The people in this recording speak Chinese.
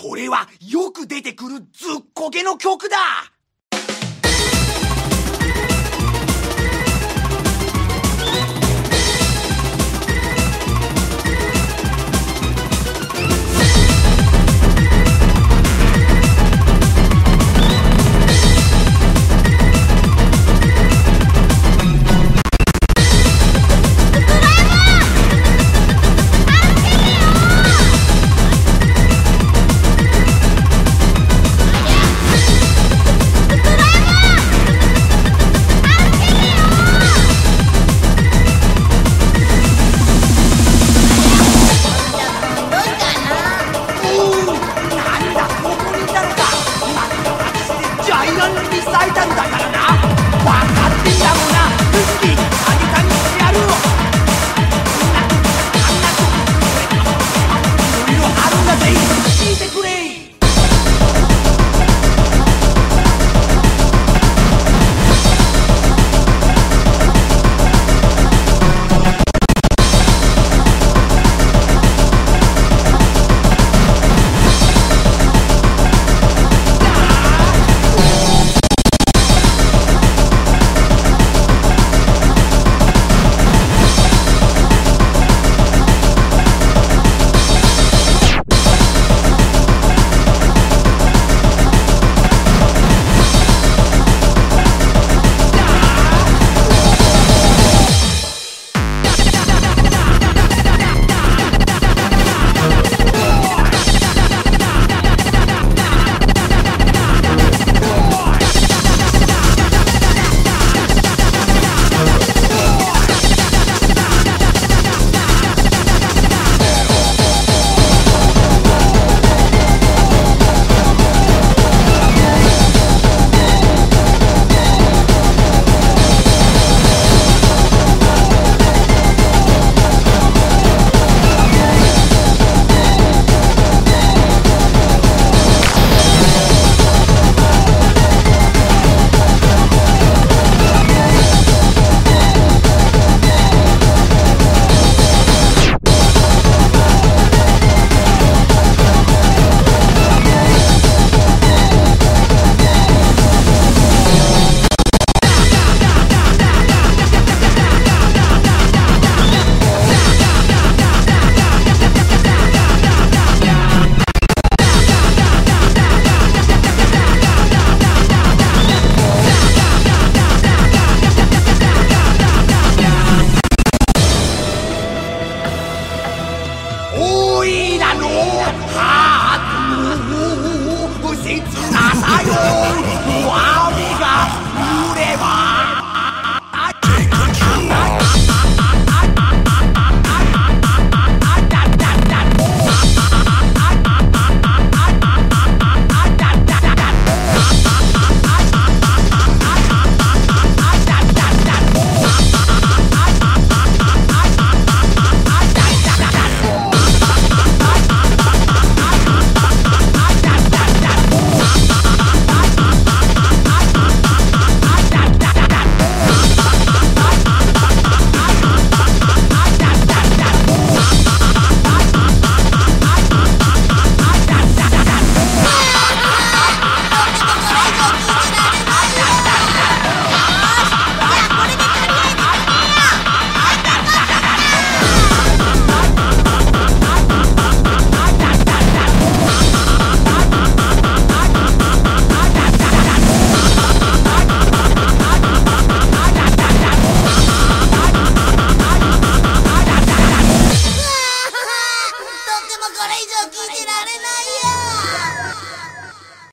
これはよく出てくるずっこけの曲だ。アイロンに咲いたんだからな。おいらのハートの切なさよ我が売